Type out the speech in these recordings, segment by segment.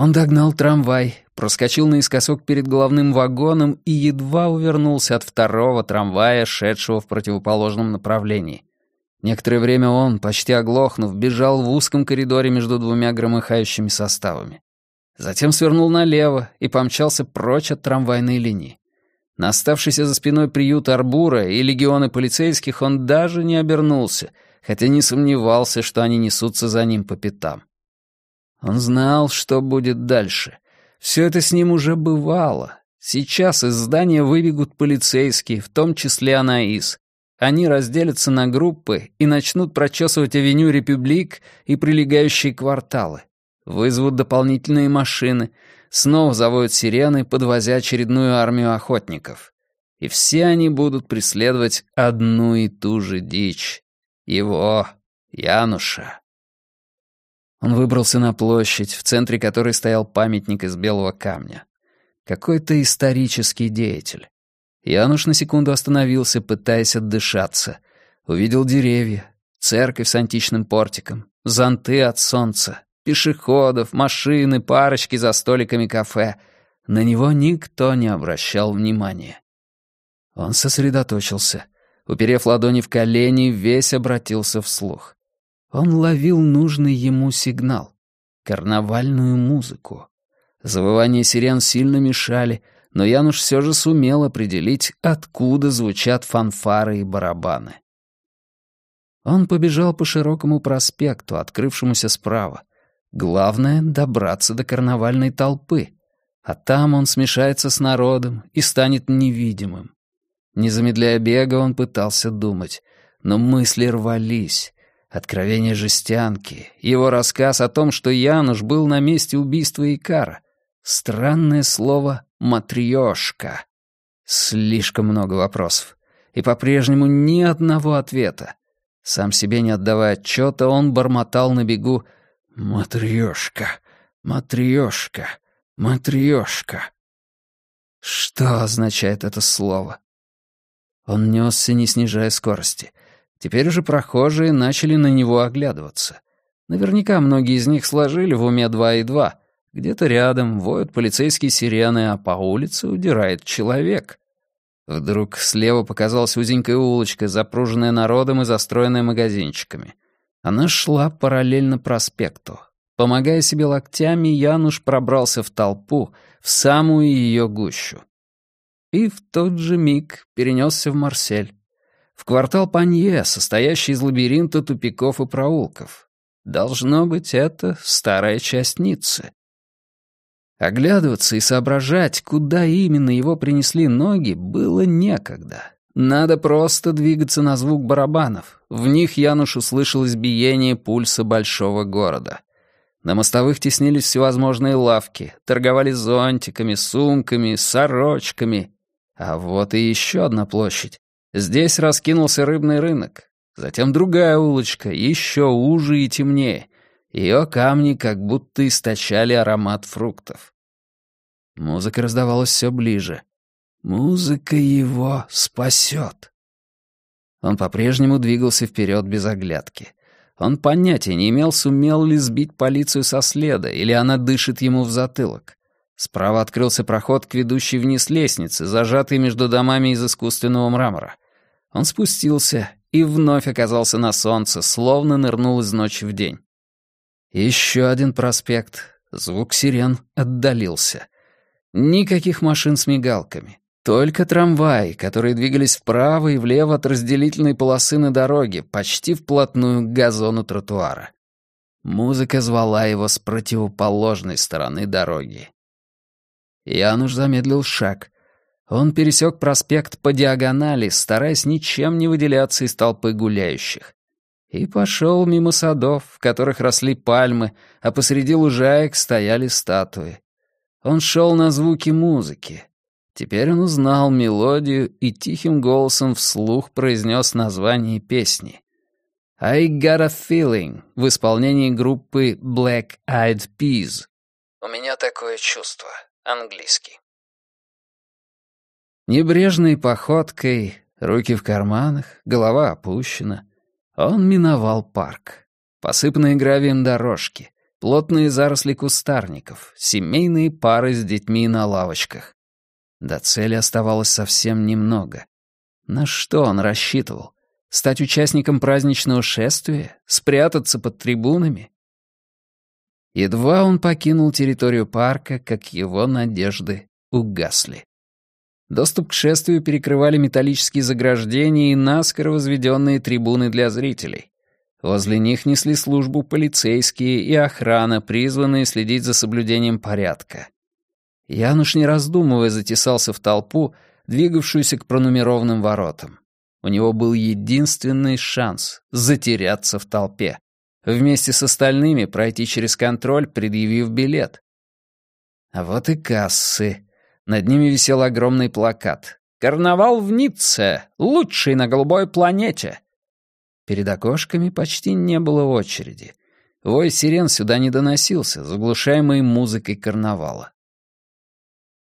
Он догнал трамвай, проскочил наискосок перед головным вагоном и едва увернулся от второго трамвая, шедшего в противоположном направлении. Некоторое время он, почти оглохнув, бежал в узком коридоре между двумя громыхающими составами. Затем свернул налево и помчался прочь от трамвайной линии. На оставшийся за спиной приют Арбура и легионы полицейских он даже не обернулся, хотя не сомневался, что они несутся за ним по пятам. Он знал, что будет дальше. Все это с ним уже бывало. Сейчас из здания выбегут полицейские, в том числе Анаис. Они разделятся на группы и начнут прочесывать авеню Републик и прилегающие кварталы. Вызовут дополнительные машины, снова заводят сирены, подвозя очередную армию охотников. И все они будут преследовать одну и ту же дичь. Его, Януша. Он выбрался на площадь, в центре которой стоял памятник из белого камня. Какой-то исторический деятель. Януш на секунду остановился, пытаясь отдышаться. Увидел деревья, церковь с античным портиком, зонты от солнца, пешеходов, машины, парочки за столиками кафе. На него никто не обращал внимания. Он сосредоточился. Уперев ладони в колени, весь обратился вслух. Он ловил нужный ему сигнал — карнавальную музыку. Завывания сирен сильно мешали, но Януш все же сумел определить, откуда звучат фанфары и барабаны. Он побежал по широкому проспекту, открывшемуся справа. Главное — добраться до карнавальной толпы, а там он смешается с народом и станет невидимым. Не замедляя бега, он пытался думать, но мысли рвались. Откровение жестянки, его рассказ о том, что Януш был на месте убийства Икара. Странное слово «матрёшка». Слишком много вопросов. И по-прежнему ни одного ответа. Сам себе не отдавая отчета, он бормотал на бегу «Матрёшка, матрёшка, матрёшка». Что означает это слово? Он несся, не снижая скорости. Теперь уже прохожие начали на него оглядываться. Наверняка многие из них сложили в уме два и два. Где-то рядом воют полицейские сирены, а по улице удирает человек. Вдруг слева показалась узенькая улочка, запруженная народом и застроенная магазинчиками. Она шла параллельно проспекту. Помогая себе локтями, Януш пробрался в толпу, в самую ее гущу. И в тот же миг перенесся в Марсель в квартал Панье, состоящий из лабиринта тупиков и проулков. Должно быть, это старая часть Ниццы. Оглядываться и соображать, куда именно его принесли ноги, было некогда. Надо просто двигаться на звук барабанов. В них Януш услышал избиение пульса большого города. На мостовых теснились всевозможные лавки, торговали зонтиками, сумками, сорочками. А вот и еще одна площадь, Здесь раскинулся рыбный рынок. Затем другая улочка, еще уже и темнее. Ее камни как будто источали аромат фруктов. Музыка раздавалась все ближе. Музыка его спасет. Он по-прежнему двигался вперед без оглядки. Он понятия не имел, сумел ли сбить полицию со следа, или она дышит ему в затылок. Справа открылся проход к ведущей вниз лестнице, зажатой между домами из искусственного мрамора. Он спустился и вновь оказался на солнце, словно нырнул из ночи в день. Еще один проспект. Звук сирен отдалился. Никаких машин с мигалками. Только трамваи, которые двигались вправо и влево от разделительной полосы на дороге, почти вплотную к газону тротуара. Музыка звала его с противоположной стороны дороги. Януш замедлил шаг. Он пересек проспект по диагонали, стараясь ничем не выделяться из толпы гуляющих. И пошел мимо садов, в которых росли пальмы, а посреди лужаек стояли статуи. Он шел на звуки музыки. Теперь он узнал мелодию и тихим голосом вслух произнес название песни. «I Got a Feeling» в исполнении группы Black Eyed Peas. «У меня такое чувство» английский. Небрежной походкой, руки в карманах, голова опущена, он миновал парк. Посыпанные гравием дорожки, плотные заросли кустарников, семейные пары с детьми на лавочках. До цели оставалось совсем немного. На что он рассчитывал? Стать участником праздничного шествия? Спрятаться под трибунами? Едва он покинул территорию парка, как его надежды угасли. Доступ к шествию перекрывали металлические заграждения и наскоро возведенные трибуны для зрителей. Возле них несли службу полицейские и охрана, призванные следить за соблюдением порядка. Януш, не раздумывая, затесался в толпу, двигавшуюся к пронумерованным воротам. У него был единственный шанс — затеряться в толпе. Вместе с остальными пройти через контроль, предъявив билет. А вот и кассы. Над ними висел огромный плакат. «Карнавал в Ницце! Лучший на голубой планете!» Перед окошками почти не было очереди. Вой сирен сюда не доносился, заглушаемый музыкой карнавала.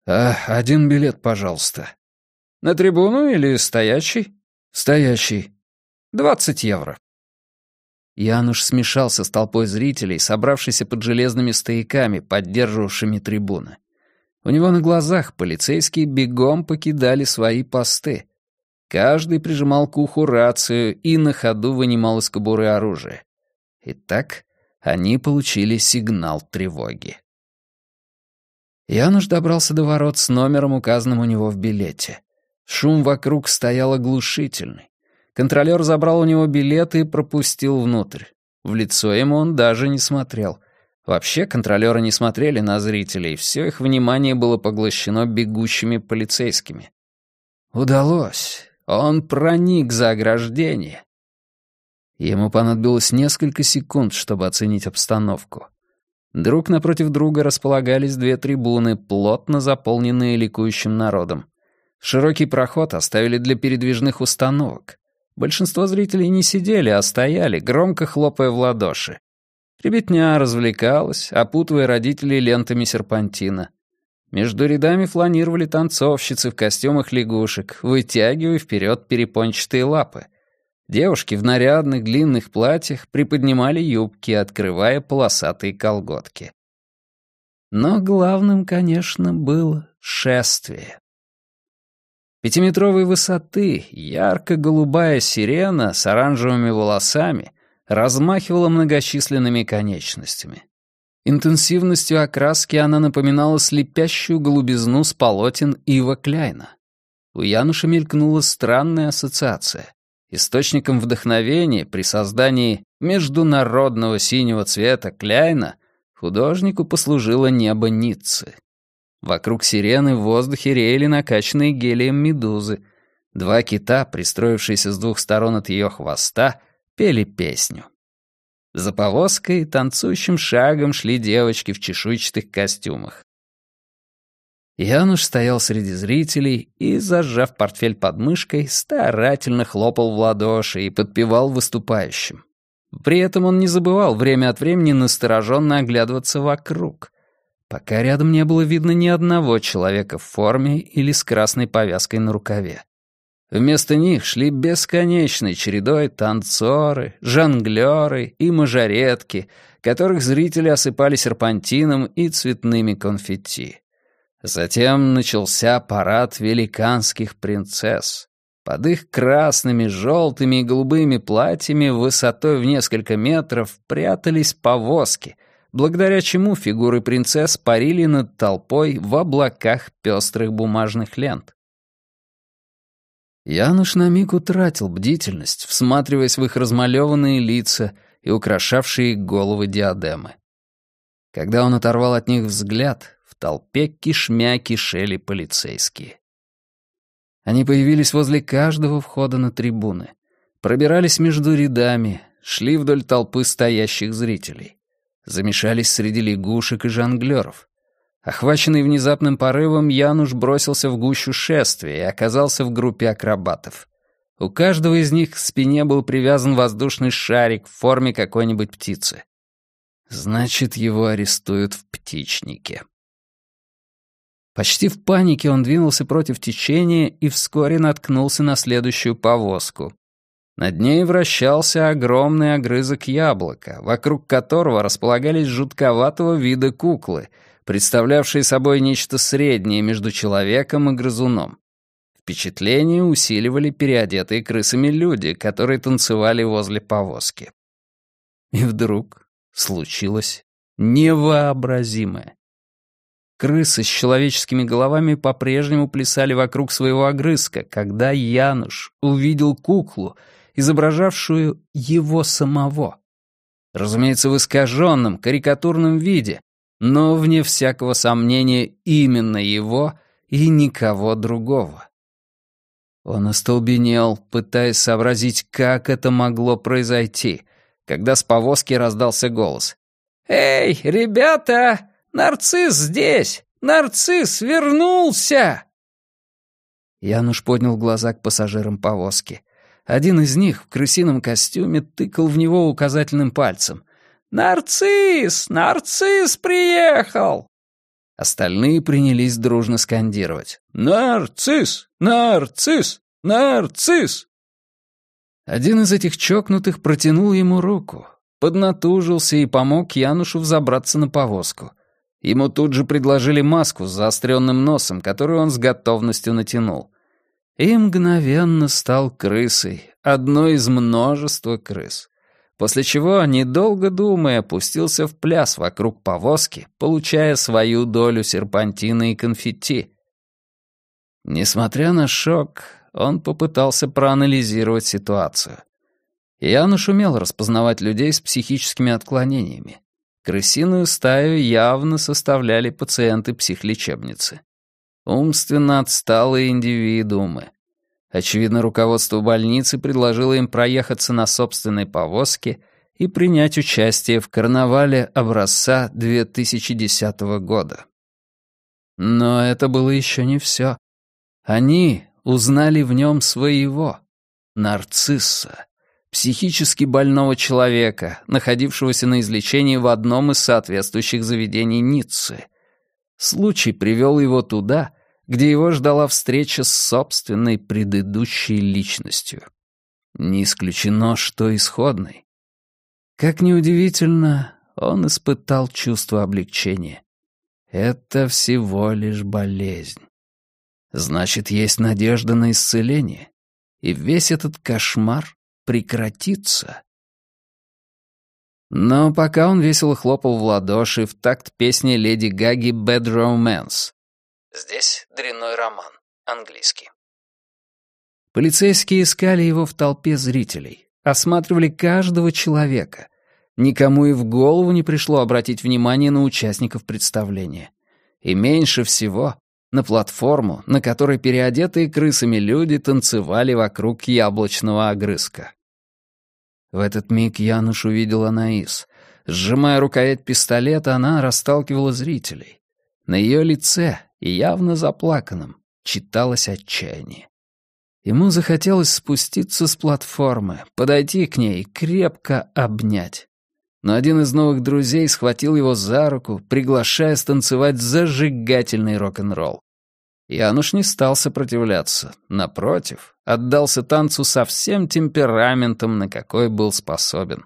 «А, один билет, пожалуйста». «На трибуну или стоящий?» «Стоящий». «Двадцать евро». Януш смешался с толпой зрителей, собравшейся под железными стояками, поддерживавшими трибуны. У него на глазах полицейские бегом покидали свои посты. Каждый прижимал к уху рацию и на ходу вынимал из кобуры оружие. Итак, они получили сигнал тревоги. Януш добрался до ворот с номером, указанным у него в билете. Шум вокруг стоял оглушительный. Контролер забрал у него билет и пропустил внутрь. В лицо ему он даже не смотрел. Вообще контролеры не смотрели на зрителей, все их внимание было поглощено бегущими полицейскими. Удалось. Он проник за ограждение. Ему понадобилось несколько секунд, чтобы оценить обстановку. Друг напротив друга располагались две трибуны, плотно заполненные ликующим народом. Широкий проход оставили для передвижных установок. Большинство зрителей не сидели, а стояли, громко хлопая в ладоши. Ребятня развлекалась, опутывая родителей лентами серпантина. Между рядами фланировали танцовщицы в костюмах лягушек, вытягивая вперед перепончатые лапы. Девушки в нарядных длинных платьях приподнимали юбки, открывая полосатые колготки. Но главным, конечно, было шествие. Пятиметровой высоты ярко-голубая сирена с оранжевыми волосами размахивала многочисленными конечностями. Интенсивностью окраски она напоминала слепящую голубизну с полотен Ива Кляйна. У Януша мелькнула странная ассоциация. Источником вдохновения при создании международного синего цвета Кляйна художнику послужило небо Ниццы. Вокруг сирены в воздухе реяли накачанные гелием медузы. Два кита, пристроившиеся с двух сторон от ее хвоста, пели песню. За повозкой танцующим шагом шли девочки в чешуйчатых костюмах. Януш стоял среди зрителей и, зажав портфель под мышкой, старательно хлопал в ладоши и подпевал выступающим. При этом он не забывал время от времени настороженно оглядываться вокруг, пока рядом не было видно ни одного человека в форме или с красной повязкой на рукаве. Вместо них шли бесконечной чередой танцоры, жонглеры и мажоретки, которых зрители осыпали серпантином и цветными конфетти. Затем начался парад великанских принцесс. Под их красными, желтыми и голубыми платьями высотой в несколько метров прятались повозки, благодаря чему фигуры принцесс парили над толпой в облаках пестрых бумажных лент. Януш на миг утратил бдительность, всматриваясь в их размалеванные лица и украшавшие головы диадемы. Когда он оторвал от них взгляд, в толпе кишмя кишели полицейские. Они появились возле каждого входа на трибуны, пробирались между рядами, шли вдоль толпы стоящих зрителей, замешались среди лягушек и жонглеров, Охваченный внезапным порывом, Януш бросился в гущу шествия и оказался в группе акробатов. У каждого из них к спине был привязан воздушный шарик в форме какой-нибудь птицы. Значит, его арестуют в птичнике. Почти в панике он двинулся против течения и вскоре наткнулся на следующую повозку. Над ней вращался огромный огрызок яблока, вокруг которого располагались жутковатого вида куклы, представлявшие собой нечто среднее между человеком и грызуном. Впечатление усиливали переодетые крысами люди, которые танцевали возле повозки. И вдруг случилось невообразимое. Крысы с человеческими головами по-прежнему плясали вокруг своего огрызка, когда Януш увидел куклу, изображавшую его самого. Разумеется, в искаженном, карикатурном виде, но, вне всякого сомнения, именно его и никого другого. Он остолбенел, пытаясь сообразить, как это могло произойти, когда с повозки раздался голос. «Эй, ребята, нарцисс здесь! Нарцисс вернулся!» Януш поднял глаза к пассажирам повозки. Один из них в крысином костюме тыкал в него указательным пальцем. «Нарцисс! Нарцисс приехал!» Остальные принялись дружно скандировать. «Нарцисс! Нарцисс! Нарцисс!» Один из этих чокнутых протянул ему руку, поднатужился и помог Янушу взобраться на повозку. Ему тут же предложили маску с заостренным носом, которую он с готовностью натянул и мгновенно стал крысой, одной из множества крыс. После чего, недолго думая, опустился в пляс вокруг повозки, получая свою долю серпантина и конфетти. Несмотря на шок, он попытался проанализировать ситуацию. Януш умел распознавать людей с психическими отклонениями. Крысиную стаю явно составляли пациенты психлечебницы умственно отсталые индивидуумы. Очевидно, руководство больницы предложило им проехаться на собственной повозке и принять участие в карнавале образца 2010 года. Но это было еще не все. Они узнали в нем своего, нарцисса, психически больного человека, находившегося на излечении в одном из соответствующих заведений Ниццы. Случай привел его туда, где его ждала встреча с собственной предыдущей личностью. Не исключено, что исходной. Как неудивительно, он испытал чувство облегчения. Это всего лишь болезнь. Значит, есть надежда на исцеление, и весь этот кошмар прекратится. Но пока он весело хлопал в ладоши в такт песни леди Гаги «Bad Romance», Здесь дрянной роман, английский. Полицейские искали его в толпе зрителей, осматривали каждого человека. Никому и в голову не пришло обратить внимание на участников представления. И меньше всего на платформу, на которой переодетые крысами люди танцевали вокруг яблочного огрызка. В этот миг Януш увидел Анаис. Сжимая рукоять пистолета, она расталкивала зрителей. На ее лице и явно заплаканным, читалось отчаяние. Ему захотелось спуститься с платформы, подойти к ней и крепко обнять. Но один из новых друзей схватил его за руку, приглашая станцевать зажигательный рок-н-ролл. Януш не стал сопротивляться. Напротив, отдался танцу со всем темпераментом, на какой был способен.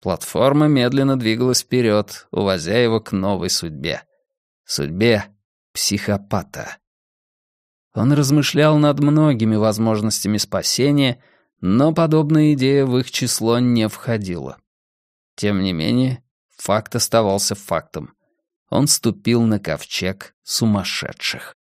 Платформа медленно двигалась вперед, увозя его к новой судьбе. Судьбе психопата. Он размышлял над многими возможностями спасения, но подобная идея в их число не входила. Тем не менее, факт оставался фактом. Он ступил на ковчег сумасшедших.